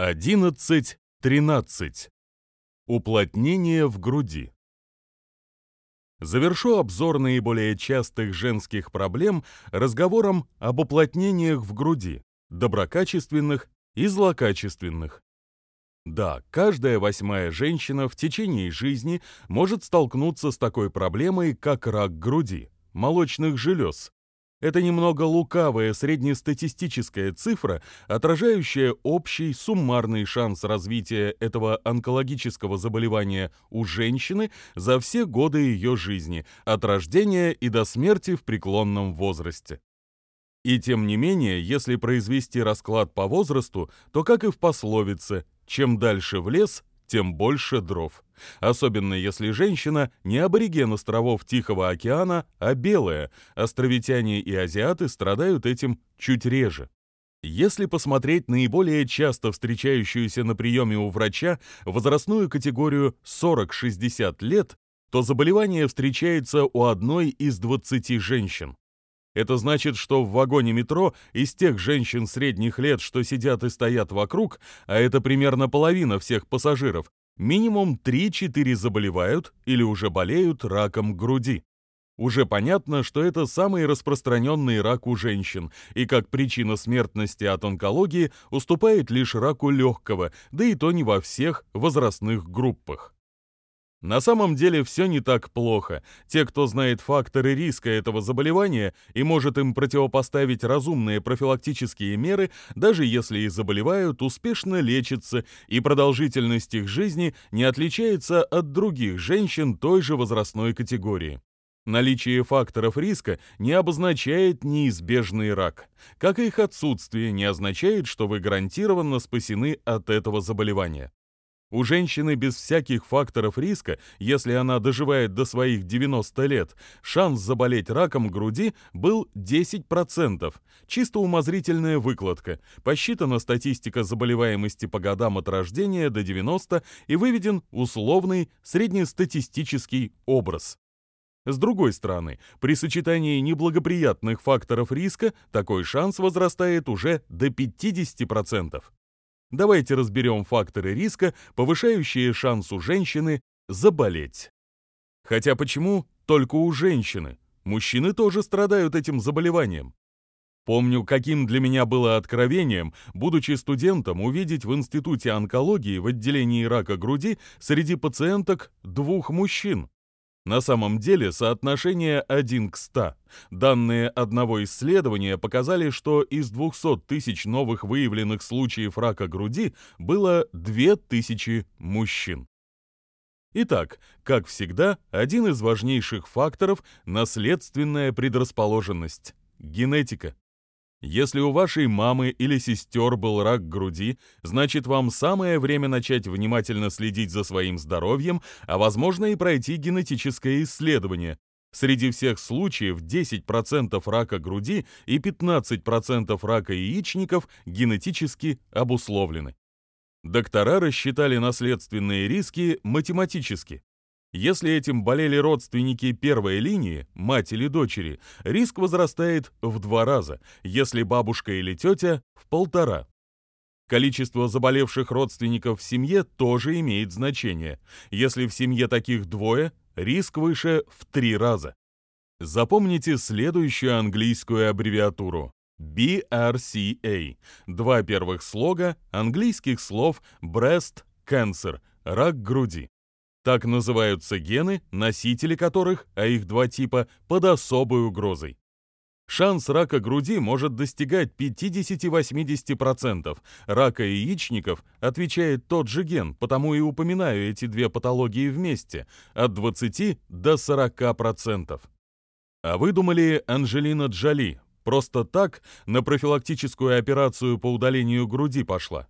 11.13. Уплотнение в груди. Завершу обзор наиболее частых женских проблем разговором об уплотнениях в груди, доброкачественных и злокачественных. Да, каждая восьмая женщина в течение жизни может столкнуться с такой проблемой, как рак груди, молочных желез, это немного лукавая среднестатистическая цифра, отражающая общий суммарный шанс развития этого онкологического заболевания у женщины за все годы ее жизни, от рождения и до смерти в преклонном возрасте. И тем не менее, если произвести расклад по возрасту, то, как и в пословице «чем дальше в лес, тем больше дров. Особенно если женщина не абориген островов Тихого океана, а белая. Островитяне и азиаты страдают этим чуть реже. Если посмотреть наиболее часто встречающуюся на приеме у врача возрастную категорию 40-60 лет, то заболевание встречается у одной из 20 женщин. Это значит, что в вагоне метро из тех женщин средних лет, что сидят и стоят вокруг, а это примерно половина всех пассажиров, минимум 3-4 заболевают или уже болеют раком груди. Уже понятно, что это самый распространенный рак у женщин, и как причина смертности от онкологии уступает лишь раку легкого, да и то не во всех возрастных группах. На самом деле все не так плохо. Те, кто знает факторы риска этого заболевания и может им противопоставить разумные профилактические меры, даже если и заболевают, успешно лечатся, и продолжительность их жизни не отличается от других женщин той же возрастной категории. Наличие факторов риска не обозначает неизбежный рак, как и их отсутствие не означает, что вы гарантированно спасены от этого заболевания. У женщины без всяких факторов риска, если она доживает до своих 90 лет, шанс заболеть раком груди был 10%. Чисто умозрительная выкладка. Посчитана статистика заболеваемости по годам от рождения до 90 и выведен условный среднестатистический образ. С другой стороны, при сочетании неблагоприятных факторов риска такой шанс возрастает уже до 50%. Давайте разберем факторы риска, повышающие шанс у женщины заболеть. Хотя почему только у женщины? Мужчины тоже страдают этим заболеванием. Помню, каким для меня было откровением, будучи студентом, увидеть в Институте онкологии в отделении рака груди среди пациенток двух мужчин. На самом деле соотношение 1 к 100. Данные одного исследования показали, что из 200 тысяч новых выявленных случаев рака груди было 2000 мужчин. Итак, как всегда, один из важнейших факторов – наследственная предрасположенность – генетика. Если у вашей мамы или сестер был рак груди, значит вам самое время начать внимательно следить за своим здоровьем, а возможно и пройти генетическое исследование. Среди всех случаев 10% рака груди и 15% рака яичников генетически обусловлены. Доктора рассчитали наследственные риски математически. Если этим болели родственники первой линии, мать или дочери, риск возрастает в два раза, если бабушка или тетя – в полтора. Количество заболевших родственников в семье тоже имеет значение. Если в семье таких двое, риск выше в три раза. Запомните следующую английскую аббревиатуру. BRCA. Два первых слога английских слов breast cancer – рак груди. Так называются гены, носители которых, а их два типа, под особой угрозой. Шанс рака груди может достигать 50-80%. Рака яичников отвечает тот же ген, потому и упоминаю эти две патологии вместе, от 20 до 40%. А вы думали, Анджелина Джоли просто так на профилактическую операцию по удалению груди пошла?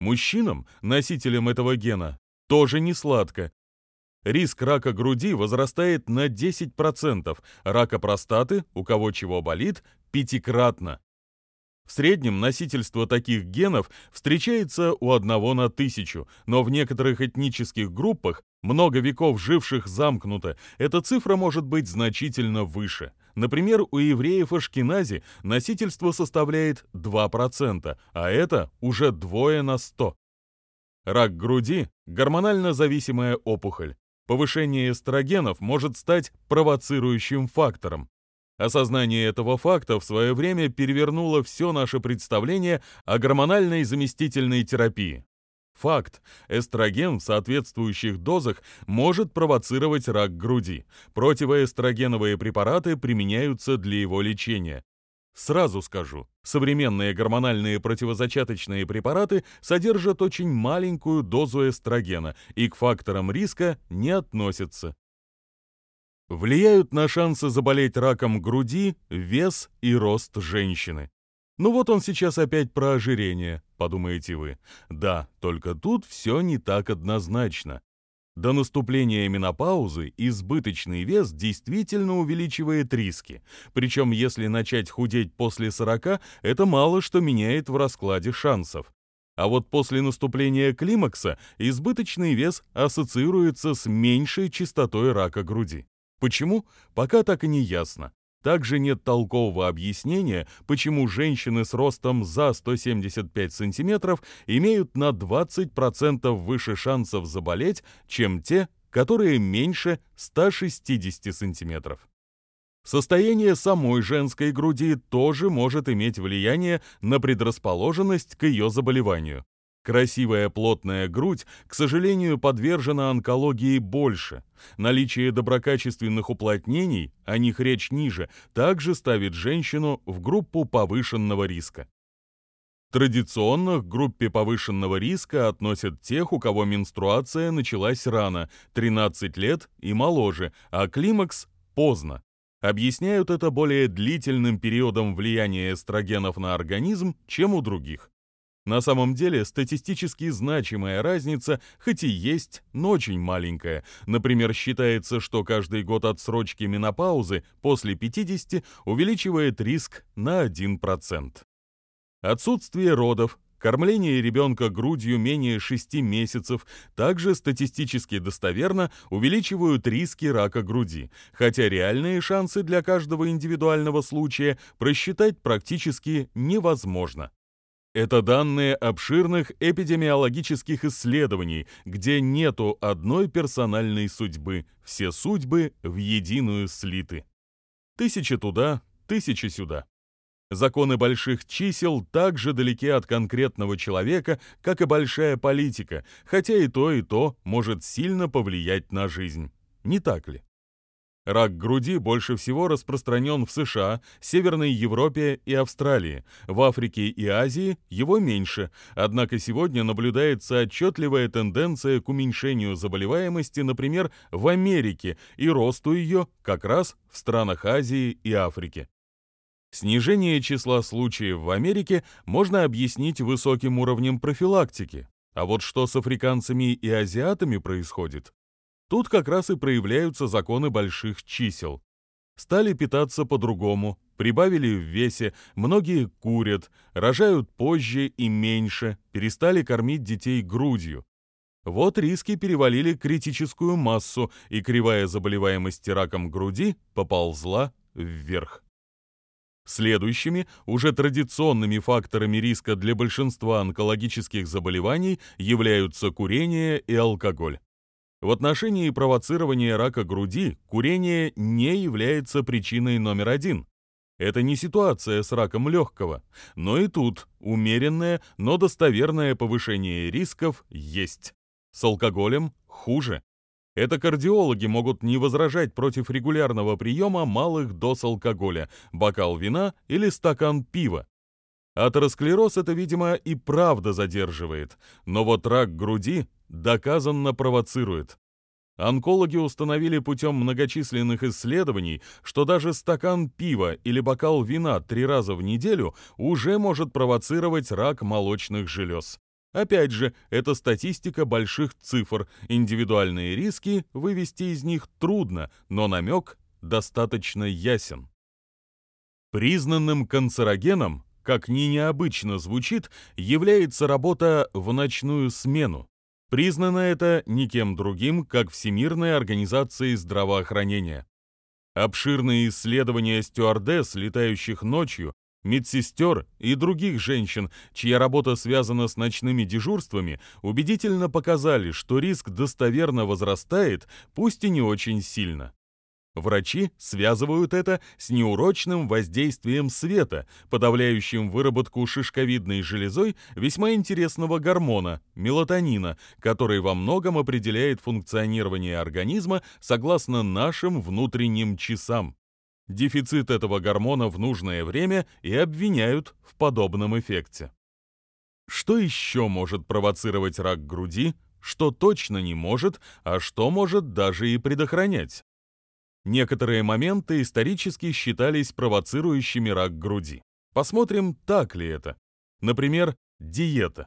Мужчинам, носителям этого гена, тоже не сладко, Риск рака груди возрастает на 10%, рака простаты, у кого чего болит, пятикратно. В среднем носительство таких генов встречается у одного на тысячу, но в некоторых этнических группах, много веков живших замкнуто, эта цифра может быть значительно выше. Например, у евреев Ашкенази носительство составляет 2%, а это уже двое на 100. Рак груди – гормонально зависимая опухоль. Повышение эстрогенов может стать провоцирующим фактором. Осознание этого факта в свое время перевернуло все наше представление о гормональной заместительной терапии. Факт. Эстроген в соответствующих дозах может провоцировать рак груди. Противоэстрогеновые препараты применяются для его лечения. Сразу скажу, современные гормональные противозачаточные препараты содержат очень маленькую дозу эстрогена и к факторам риска не относятся. Влияют на шансы заболеть раком груди вес и рост женщины. Ну вот он сейчас опять про ожирение, подумаете вы. Да, только тут все не так однозначно. До наступления менопаузы избыточный вес действительно увеличивает риски. Причем если начать худеть после 40, это мало что меняет в раскладе шансов. А вот после наступления климакса избыточный вес ассоциируется с меньшей частотой рака груди. Почему? Пока так и не ясно. Также нет толкового объяснения, почему женщины с ростом за 175 см имеют на 20% выше шансов заболеть, чем те, которые меньше 160 см. Состояние самой женской груди тоже может иметь влияние на предрасположенность к ее заболеванию. Красивая плотная грудь, к сожалению, подвержена онкологии больше. Наличие доброкачественных уплотнений, о них речь ниже, также ставит женщину в группу повышенного риска. Традиционно к группе повышенного риска относят тех, у кого менструация началась рано, 13 лет и моложе, а климакс – поздно. Объясняют это более длительным периодом влияния эстрогенов на организм, чем у других. На самом деле статистически значимая разница, хоть и есть, но очень маленькая. Например, считается, что каждый год отсрочки менопаузы после 50 увеличивает риск на 1%. Отсутствие родов, кормление ребенка грудью менее 6 месяцев также статистически достоверно увеличивают риски рака груди, хотя реальные шансы для каждого индивидуального случая просчитать практически невозможно. Это данные обширных эпидемиологических исследований, где нету одной персональной судьбы, все судьбы в единую слиты. Тысяча туда, тысяча сюда. Законы больших чисел так же далеки от конкретного человека, как и большая политика, хотя и то, и то может сильно повлиять на жизнь. Не так ли? Рак груди больше всего распространен в США, Северной Европе и Австралии. В Африке и Азии его меньше, однако сегодня наблюдается отчетливая тенденция к уменьшению заболеваемости, например, в Америке, и росту ее как раз в странах Азии и Африки. Снижение числа случаев в Америке можно объяснить высоким уровнем профилактики. А вот что с африканцами и азиатами происходит, Тут как раз и проявляются законы больших чисел. Стали питаться по-другому, прибавили в весе, многие курят, рожают позже и меньше, перестали кормить детей грудью. Вот риски перевалили критическую массу, и кривая заболеваемости раком груди поползла вверх. Следующими, уже традиционными факторами риска для большинства онкологических заболеваний являются курение и алкоголь. В отношении провоцирования рака груди курение не является причиной номер один. Это не ситуация с раком легкого, но и тут умеренное, но достоверное повышение рисков есть. С алкоголем хуже. Это кардиологи могут не возражать против регулярного приема малых доз алкоголя, бокал вина или стакан пива. Атеросклероз это, видимо, и правда задерживает, но вот рак груди доказанно провоцирует. Онкологи установили путем многочисленных исследований, что даже стакан пива или бокал вина три раза в неделю уже может провоцировать рак молочных желез. Опять же, это статистика больших цифр, индивидуальные риски вывести из них трудно, но намек достаточно ясен. Признанным канцерогеном, как ни необычно звучит, является работа в ночную смену. Признано это никем другим, как Всемирной организацией здравоохранения. Обширные исследования стюардесс, летающих ночью, Медсестер и других женщин, чья работа связана с ночными дежурствами, убедительно показали, что риск достоверно возрастает, пусть и не очень сильно. Врачи связывают это с неурочным воздействием света, подавляющим выработку шишковидной железой весьма интересного гормона – мелатонина, который во многом определяет функционирование организма согласно нашим внутренним часам. Дефицит этого гормона в нужное время и обвиняют в подобном эффекте. Что еще может провоцировать рак груди, что точно не может, а что может даже и предохранять? Некоторые моменты исторически считались провоцирующими рак груди. Посмотрим, так ли это. Например, диета.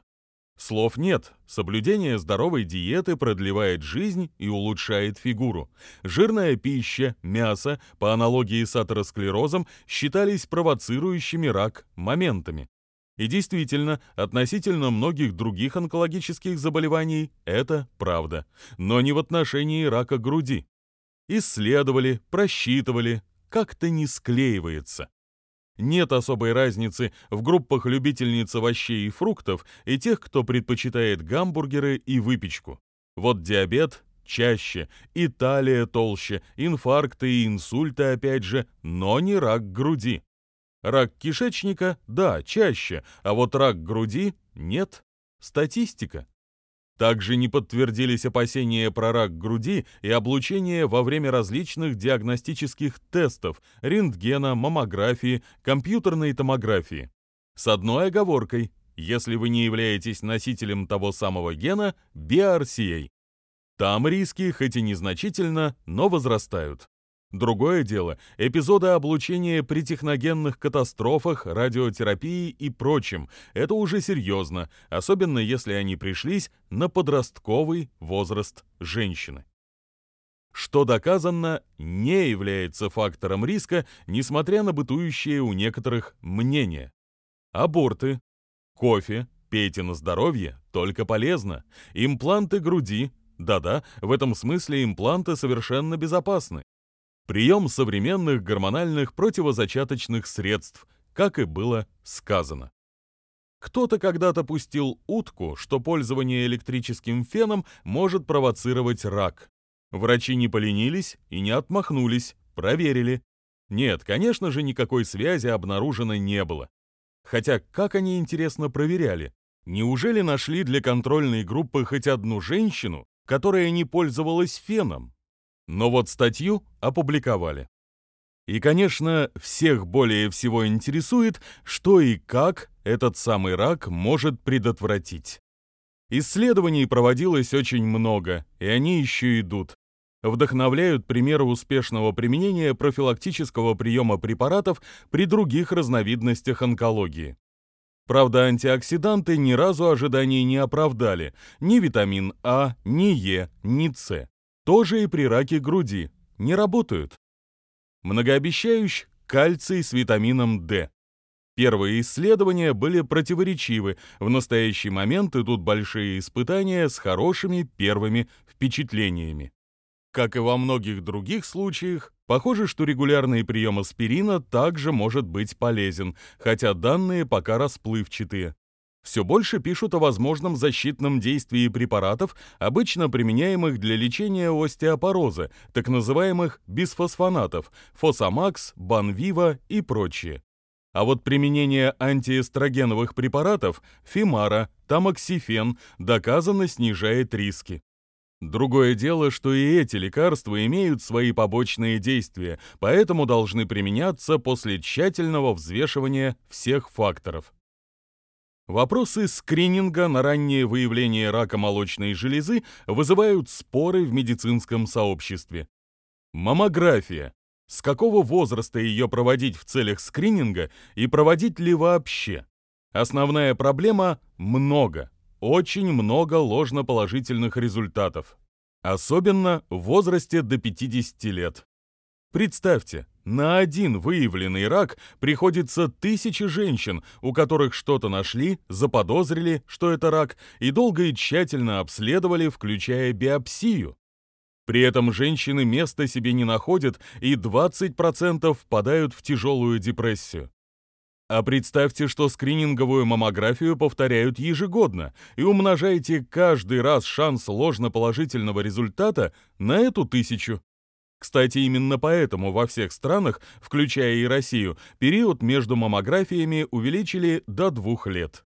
Слов нет. Соблюдение здоровой диеты продлевает жизнь и улучшает фигуру. Жирная пища, мясо, по аналогии с атеросклерозом, считались провоцирующими рак моментами. И действительно, относительно многих других онкологических заболеваний это правда, но не в отношении рака груди. Исследовали, просчитывали, как-то не склеивается. Нет особой разницы в группах любительниц овощей и фруктов и тех, кто предпочитает гамбургеры и выпечку. Вот диабет чаще, и талия толще, инфаркты и инсульты опять же, но не рак груди. Рак кишечника – да, чаще, а вот рак груди – нет. Статистика. Также не подтвердились опасения про рак груди и облучение во время различных диагностических тестов, рентгена, маммографии, компьютерной томографии. С одной оговоркой, если вы не являетесь носителем того самого гена BRCA. Там риски, хоть и незначительно, но возрастают. Другое дело – эпизоды облучения при техногенных катастрофах, радиотерапии и прочем. Это уже серьезно, особенно если они пришлись на подростковый возраст женщины. Что доказано, не является фактором риска, несмотря на бытующие у некоторых мнения. Аборты, кофе, пейте на здоровье, только полезно. Импланты груди, да-да, в этом смысле импланты совершенно безопасны. Прием современных гормональных противозачаточных средств, как и было сказано. Кто-то когда-то пустил утку, что пользование электрическим феном может провоцировать рак. Врачи не поленились и не отмахнулись, проверили. Нет, конечно же, никакой связи обнаружено не было. Хотя как они, интересно, проверяли? Неужели нашли для контрольной группы хоть одну женщину, которая не пользовалась феном? Но вот статью опубликовали. И, конечно, всех более всего интересует, что и как этот самый рак может предотвратить. Исследований проводилось очень много, и они еще идут. Вдохновляют примеры успешного применения профилактического приема препаратов при других разновидностях онкологии. Правда, антиоксиданты ни разу ожиданий не оправдали. Ни витамин А, ни Е, ни С. Тоже и при раке груди. Не работают. Многообещающий кальций с витамином D. Первые исследования были противоречивы. В настоящий момент идут большие испытания с хорошими первыми впечатлениями. Как и во многих других случаях, похоже, что регулярный прием аспирина также может быть полезен, хотя данные пока расплывчатые все больше пишут о возможном защитном действии препаратов, обычно применяемых для лечения остеопороза, так называемых бисфосфонатов, фосамакс, банвива и прочие. А вот применение антиэстрогеновых препаратов, фимара, тамоксифен, доказано снижает риски. Другое дело, что и эти лекарства имеют свои побочные действия, поэтому должны применяться после тщательного взвешивания всех факторов. Вопросы скрининга на раннее выявление рака молочной железы вызывают споры в медицинском сообществе. Маммография. С какого возраста ее проводить в целях скрининга и проводить ли вообще? Основная проблема – много, очень много ложноположительных результатов. Особенно в возрасте до 50 лет. Представьте, на один выявленный рак приходится тысячи женщин, у которых что-то нашли, заподозрили, что это рак, и долго и тщательно обследовали, включая биопсию. При этом женщины места себе не находят и 20% впадают в тяжелую депрессию. А представьте, что скрининговую маммографию повторяют ежегодно и умножаете каждый раз шанс ложноположительного результата на эту тысячу. Кстати, именно поэтому во всех странах, включая и Россию, период между маммографиями увеличили до двух лет.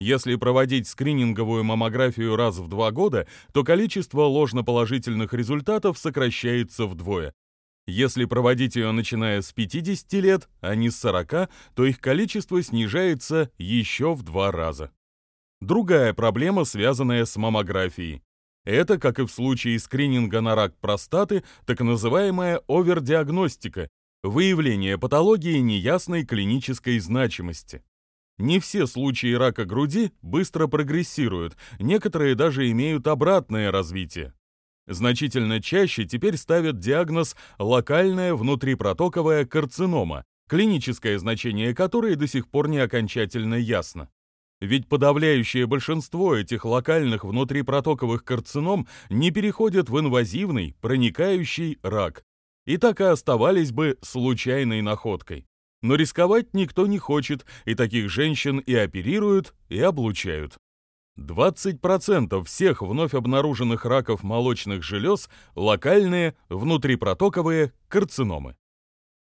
Если проводить скрининговую маммографию раз в два года, то количество ложноположительных результатов сокращается вдвое. Если проводить ее начиная с 50 лет, а не с 40, то их количество снижается еще в два раза. Другая проблема, связанная с маммографией. Это, как и в случае скрининга на рак простаты, так называемая овердиагностика, выявление патологии неясной клинической значимости. Не все случаи рака груди быстро прогрессируют, некоторые даже имеют обратное развитие. Значительно чаще теперь ставят диагноз локальная внутрипротоковая карцинома, клиническое значение которой до сих пор не окончательно ясно. Ведь подавляющее большинство этих локальных внутрипротоковых карцином не переходят в инвазивный, проникающий рак. И так и оставались бы случайной находкой. Но рисковать никто не хочет, и таких женщин и оперируют, и облучают. 20% всех вновь обнаруженных раков молочных желез – локальные внутрипротоковые карциномы.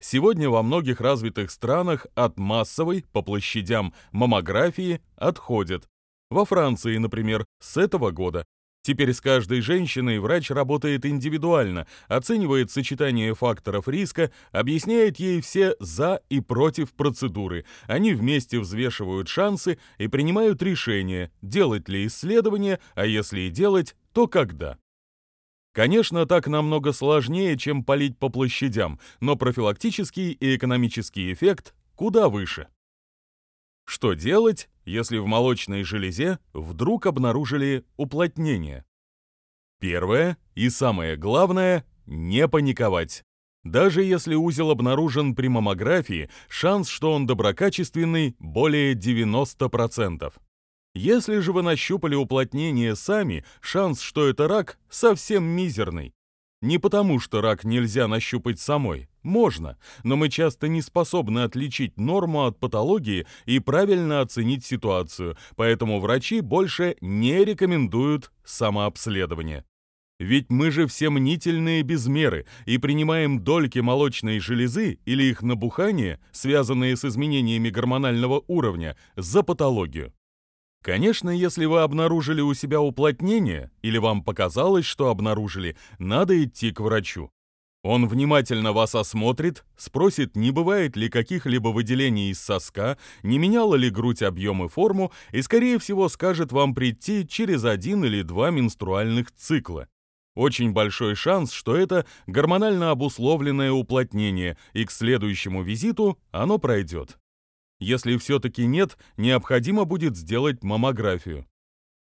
Сегодня во многих развитых странах от массовой по площадям маммографии отходят. Во Франции, например, с этого года Теперь с каждой женщиной врач работает индивидуально, оценивает сочетание факторов риска, объясняет ей все «за» и «против» процедуры. Они вместе взвешивают шансы и принимают решение, делать ли исследование, а если и делать, то когда. Конечно, так намного сложнее, чем полить по площадям, но профилактический и экономический эффект куда выше. Что делать, если в молочной железе вдруг обнаружили уплотнение? Первое и самое главное – не паниковать. Даже если узел обнаружен при маммографии, шанс, что он доброкачественный, более 90%. Если же вы нащупали уплотнение сами, шанс, что это рак, совсем мизерный. Не потому, что рак нельзя нащупать самой. Можно, но мы часто не способны отличить норму от патологии и правильно оценить ситуацию, поэтому врачи больше не рекомендуют самообследование. Ведь мы же все мнительные без меры и принимаем дольки молочной железы или их набухание, связанные с изменениями гормонального уровня, за патологию. Конечно, если вы обнаружили у себя уплотнение или вам показалось, что обнаружили, надо идти к врачу. Он внимательно вас осмотрит, спросит, не бывает ли каких-либо выделений из соска, не меняла ли грудь объем и форму, и, скорее всего, скажет вам прийти через один или два менструальных цикла. Очень большой шанс, что это гормонально обусловленное уплотнение, и к следующему визиту оно пройдет. Если все-таки нет, необходимо будет сделать маммографию.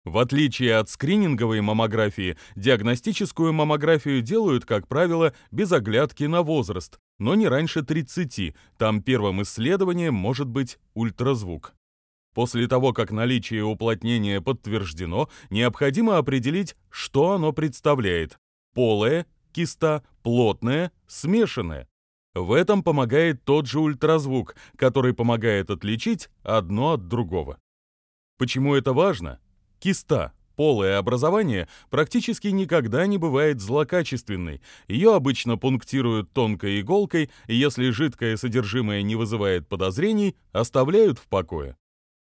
В отличие от скрининговой маммографии, диагностическую маммографию делают, как правило, без оглядки на возраст, но не раньше 30, там первым исследованием может быть ультразвук. После того, как наличие уплотнения подтверждено, необходимо определить, что оно представляет – полое, киста, плотное, смешанное. В этом помогает тот же ультразвук, который помогает отличить одно от другого. Почему это важно? Киста, полое образование, практически никогда не бывает злокачественной. Ее обычно пунктируют тонкой иголкой, и если жидкое содержимое не вызывает подозрений, оставляют в покое.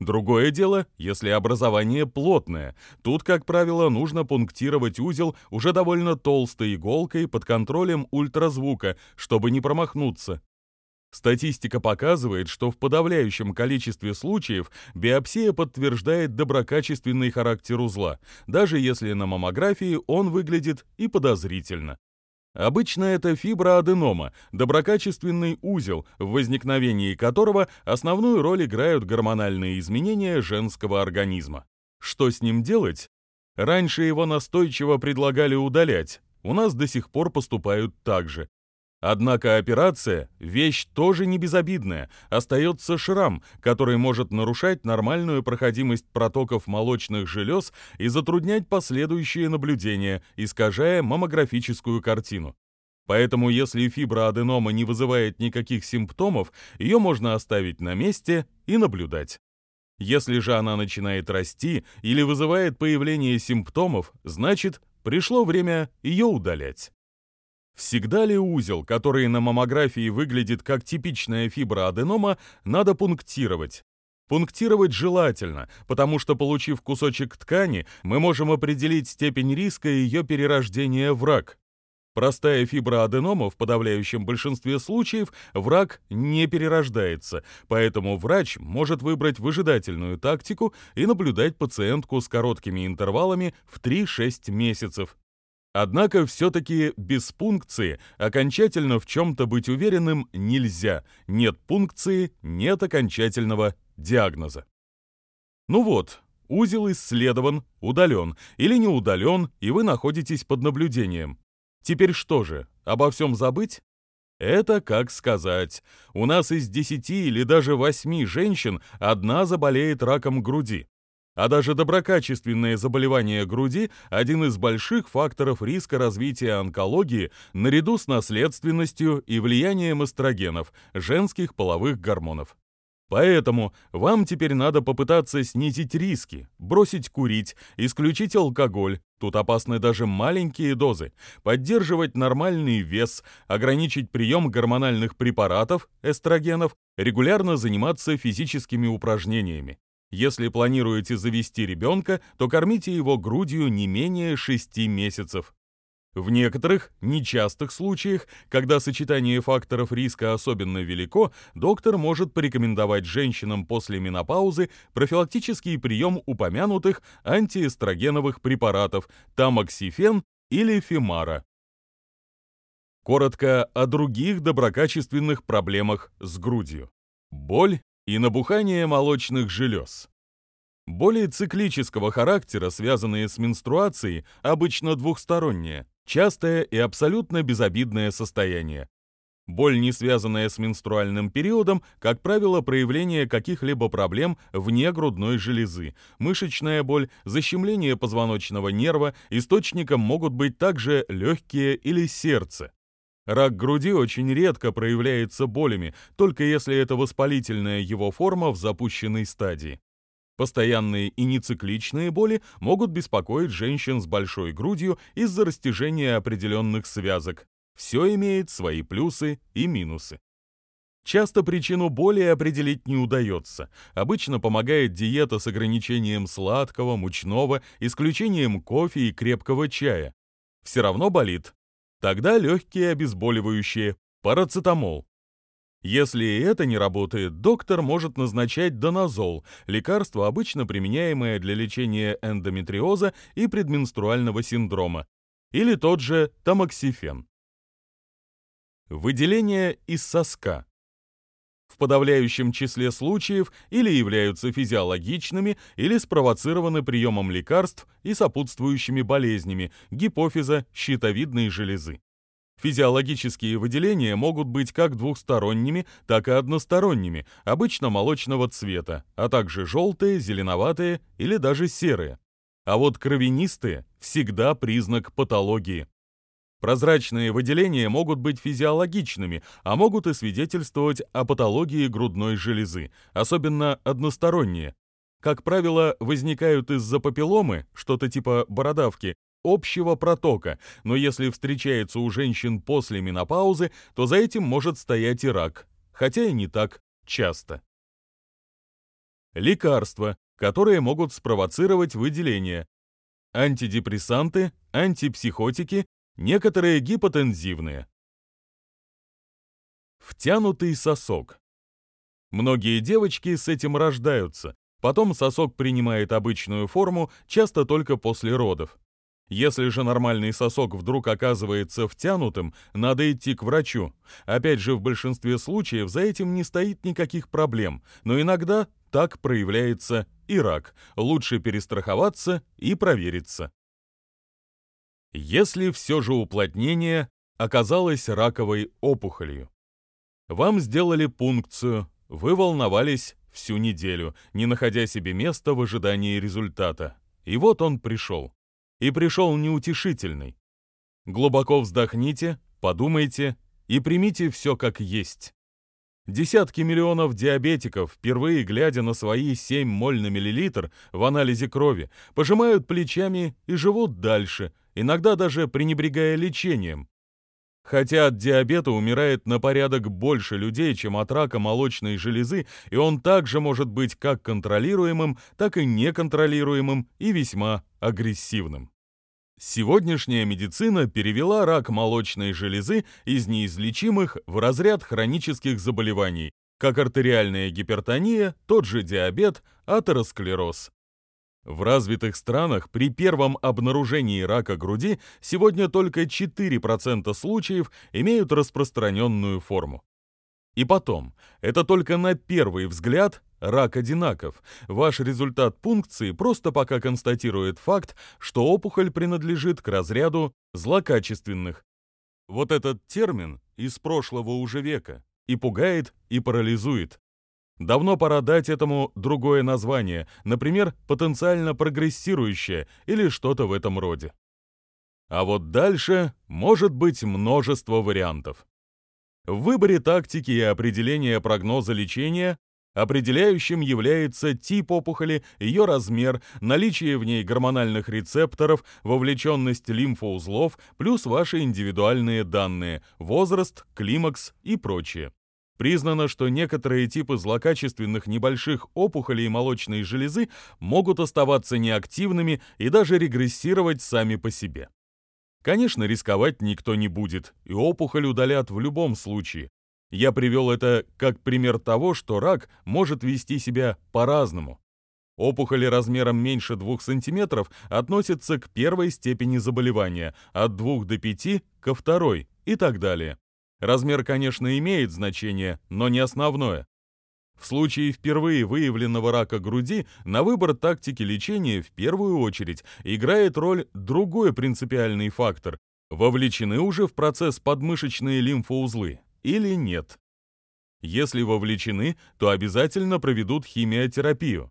Другое дело, если образование плотное. Тут, как правило, нужно пунктировать узел уже довольно толстой иголкой под контролем ультразвука, чтобы не промахнуться. Статистика показывает, что в подавляющем количестве случаев биопсия подтверждает доброкачественный характер узла, даже если на маммографии он выглядит и подозрительно. Обычно это фиброаденома, доброкачественный узел, в возникновении которого основную роль играют гормональные изменения женского организма. Что с ним делать? Раньше его настойчиво предлагали удалять, у нас до сих пор поступают так же. Однако операция – вещь тоже не безобидная, остается шрам, который может нарушать нормальную проходимость протоков молочных желез и затруднять последующие наблюдения, искажая маммографическую картину. Поэтому если фиброаденома не вызывает никаких симптомов, ее можно оставить на месте и наблюдать. Если же она начинает расти или вызывает появление симптомов, значит, пришло время ее удалять. Всегда ли узел, который на маммографии выглядит как типичная фиброаденома, надо пунктировать? Пунктировать желательно, потому что, получив кусочек ткани, мы можем определить степень риска ее перерождения в рак. Простая фиброаденома в подавляющем большинстве случаев в рак не перерождается, поэтому врач может выбрать выжидательную тактику и наблюдать пациентку с короткими интервалами в 3-6 месяцев. Однако все-таки без пункции окончательно в чем-то быть уверенным нельзя. Нет пункции, нет окончательного диагноза. Ну вот, узел исследован, удален или не удален, и вы находитесь под наблюдением. Теперь что же, обо всем забыть? Это как сказать. У нас из десяти или даже восьми женщин одна заболеет раком груди. А даже доброкачественное заболевание груди – один из больших факторов риска развития онкологии наряду с наследственностью и влиянием эстрогенов, женских половых гормонов. Поэтому вам теперь надо попытаться снизить риски, бросить курить, исключить алкоголь, тут опасны даже маленькие дозы, поддерживать нормальный вес, ограничить прием гормональных препаратов, эстрогенов, регулярно заниматься физическими упражнениями. Если планируете завести ребенка, то кормите его грудью не менее 6 месяцев. В некоторых, нечастых случаях, когда сочетание факторов риска особенно велико, доктор может порекомендовать женщинам после менопаузы профилактический прием упомянутых антиэстрогеновых препаратов тамоксифен или фимара. Коротко о других доброкачественных проблемах с грудью. Боль и набухание молочных желез. Боли циклического характера, связанные с менструацией, обычно двухсторонние, частое и абсолютно безобидное состояние. Боль, не связанная с менструальным периодом, как правило, проявление каких-либо проблем вне грудной железы. Мышечная боль, защемление позвоночного нерва, источником могут быть также легкие или сердце. Рак груди очень редко проявляется болями, только если это воспалительная его форма в запущенной стадии. Постоянные и нецикличные боли могут беспокоить женщин с большой грудью из-за растяжения определенных связок. Все имеет свои плюсы и минусы. Часто причину боли определить не удается. Обычно помогает диета с ограничением сладкого, мучного, исключением кофе и крепкого чая. Все равно болит. Тогда легкие обезболивающие, парацетамол. Если это не работает, доктор может назначать донозол, лекарство, обычно применяемое для лечения эндометриоза и предменструального синдрома, или тот же тамоксифен. Выделение из соска. В подавляющем числе случаев или являются физиологичными, или спровоцированы приемом лекарств и сопутствующими болезнями гипофиза, щитовидной железы. Физиологические выделения могут быть как двухсторонними, так и односторонними, обычно молочного цвета, а также желтые, зеленоватые или даже серые. А вот кровянистые – всегда признак патологии. Прозрачные выделения могут быть физиологичными, а могут и свидетельствовать о патологии грудной железы, особенно односторонние. Как правило, возникают из-за папилломы, что-то типа бородавки, общего протока, но если встречается у женщин после менопаузы, то за этим может стоять и рак, хотя и не так часто. Лекарства, которые могут спровоцировать выделение. Антидепрессанты, антипсихотики, некоторые гипотензивные. Втянутый сосок. Многие девочки с этим рождаются, потом сосок принимает обычную форму, часто только после родов. Если же нормальный сосок вдруг оказывается втянутым, надо идти к врачу. Опять же, в большинстве случаев за этим не стоит никаких проблем, но иногда так проявляется и рак. Лучше перестраховаться и провериться. Если все же уплотнение оказалось раковой опухолью. Вам сделали пункцию, вы волновались всю неделю, не находя себе места в ожидании результата. И вот он пришел и пришел неутешительный. Глубоко вздохните, подумайте и примите все как есть. Десятки миллионов диабетиков, впервые глядя на свои 7 моль на миллилитр в анализе крови, пожимают плечами и живут дальше, иногда даже пренебрегая лечением. Хотя от диабета умирает на порядок больше людей, чем от рака молочной железы, и он также может быть как контролируемым, так и неконтролируемым и весьма агрессивным. Сегодняшняя медицина перевела рак молочной железы из неизлечимых в разряд хронических заболеваний, как артериальная гипертония, тот же диабет, атеросклероз. В развитых странах при первом обнаружении рака груди сегодня только 4% случаев имеют распространенную форму. И потом, это только на первый взгляд рак одинаков. Ваш результат пункции просто пока констатирует факт, что опухоль принадлежит к разряду злокачественных. Вот этот термин из прошлого уже века и пугает, и парализует. Давно пора дать этому другое название, например, потенциально прогрессирующее или что-то в этом роде. А вот дальше может быть множество вариантов. В выборе тактики и определения прогноза лечения определяющим является тип опухоли, ее размер, наличие в ней гормональных рецепторов, вовлеченность лимфоузлов, плюс ваши индивидуальные данные, возраст, климакс и прочее. Признано, что некоторые типы злокачественных небольших опухолей молочной железы могут оставаться неактивными и даже регрессировать сами по себе. Конечно, рисковать никто не будет, и опухоль удалят в любом случае. Я привел это как пример того, что рак может вести себя по-разному. Опухоли размером меньше 2 см относятся к первой степени заболевания, от 2 до 5 – ко второй и так далее. Размер, конечно, имеет значение, но не основное. В случае впервые выявленного рака груди на выбор тактики лечения в первую очередь играет роль другой принципиальный фактор. Вовлечены уже в процесс подмышечные лимфоузлы или нет. Если вовлечены, то обязательно проведут химиотерапию.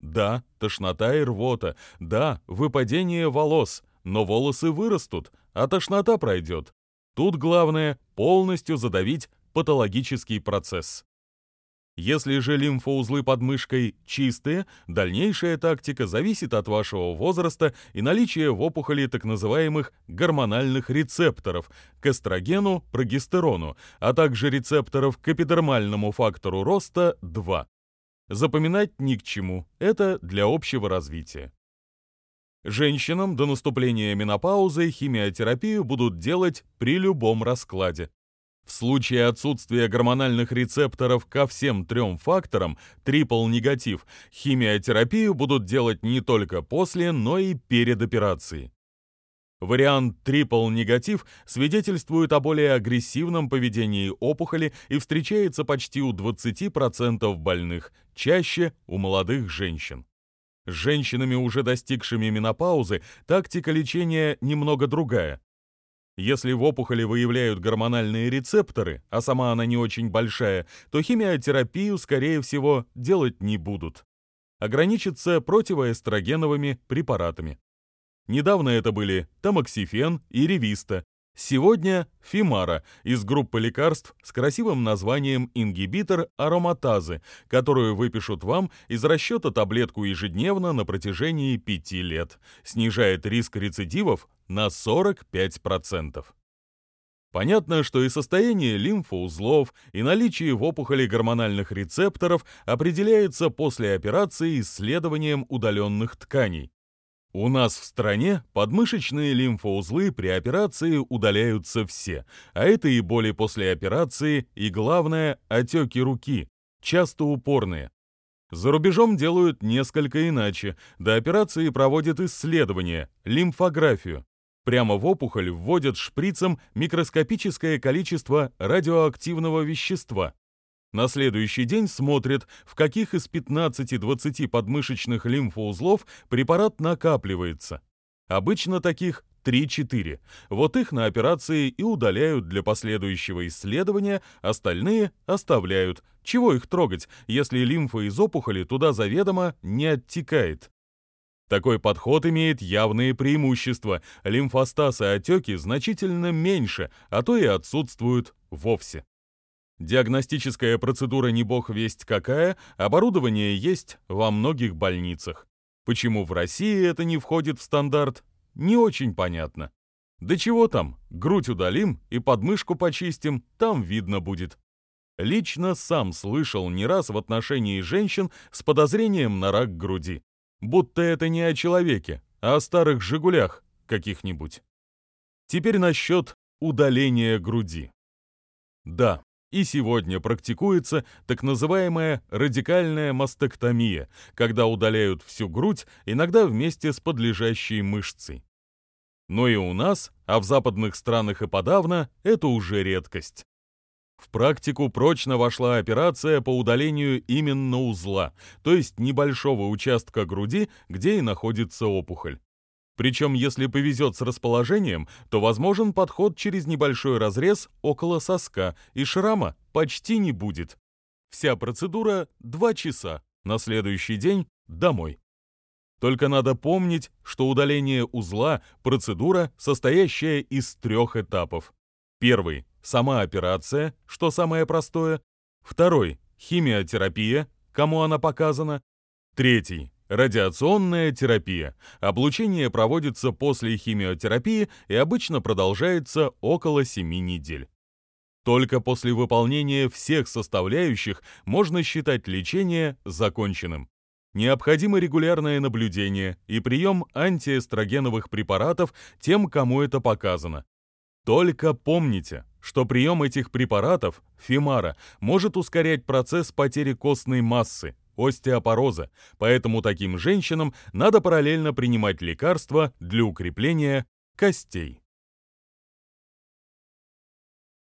Да, тошнота и рвота, да, выпадение волос, но волосы вырастут, а тошнота пройдет. Тут главное полностью задавить патологический процесс. Если же лимфоузлы под мышкой чистые, дальнейшая тактика зависит от вашего возраста и наличия в опухоли так называемых гормональных рецепторов к эстрогену, прогестерону, а также рецепторов к эпидермальному фактору роста 2. Запоминать ни к чему, это для общего развития. Женщинам до наступления менопаузы химиотерапию будут делать при любом раскладе. В случае отсутствия гормональных рецепторов ко всем трем факторам, трипл-негатив, химиотерапию будут делать не только после, но и перед операцией. Вариант трипл-негатив свидетельствует о более агрессивном поведении опухоли и встречается почти у 20% больных, чаще у молодых женщин. С женщинами, уже достигшими менопаузы, тактика лечения немного другая. Если в опухоли выявляют гормональные рецепторы, а сама она не очень большая, то химиотерапию, скорее всего, делать не будут. Ограничатся противоэстрогеновыми препаратами. Недавно это были тамоксифен и ревиста, Сегодня Фимара из группы лекарств с красивым названием ингибитор ароматазы, которую выпишут вам из расчета таблетку ежедневно на протяжении 5 лет, снижает риск рецидивов на 45%. Понятно, что и состояние лимфоузлов, и наличие в опухоли гормональных рецепторов определяется после операции исследованием удаленных тканей. У нас в стране подмышечные лимфоузлы при операции удаляются все, а это и боли после операции, и главное, отеки руки, часто упорные. За рубежом делают несколько иначе. До операции проводят исследования, лимфографию. Прямо в опухоль вводят шприцем микроскопическое количество радиоактивного вещества. На следующий день смотрят, в каких из 15-20 подмышечных лимфоузлов препарат накапливается. Обычно таких 3-4. Вот их на операции и удаляют для последующего исследования, остальные оставляют. Чего их трогать, если лимфа из опухоли туда заведомо не оттекает? Такой подход имеет явные преимущества. Лимфостаз и отеки значительно меньше, а то и отсутствуют вовсе. Диагностическая процедура не бог весть какая, оборудование есть во многих больницах. Почему в России это не входит в стандарт, не очень понятно. Да чего там, грудь удалим и подмышку почистим, там видно будет. Лично сам слышал не раз в отношении женщин с подозрением на рак груди. Будто это не о человеке, а о старых «Жигулях» каких-нибудь. Теперь насчет удаления груди. Да, и сегодня практикуется так называемая радикальная мастектомия, когда удаляют всю грудь, иногда вместе с подлежащей мышцей. Но и у нас, а в западных странах и подавно, это уже редкость. В практику прочно вошла операция по удалению именно узла, то есть небольшого участка груди, где и находится опухоль. Причем, если повезет с расположением, то возможен подход через небольшой разрез около соска, и шрама почти не будет. Вся процедура – 2 часа, на следующий день – домой. Только надо помнить, что удаление узла – процедура, состоящая из трех этапов. Первый – сама операция, что самое простое. Второй – химиотерапия, кому она показана. Третий – радиационная терапия. Облучение проводится после химиотерапии и обычно продолжается около 7 недель. Только после выполнения всех составляющих можно считать лечение законченным. Необходимо регулярное наблюдение и прием антиэстрогеновых препаратов тем, кому это показано. Только помните, что прием этих препаратов, фимара, может ускорять процесс потери костной массы, остеопороза, поэтому таким женщинам надо параллельно принимать лекарства для укрепления костей.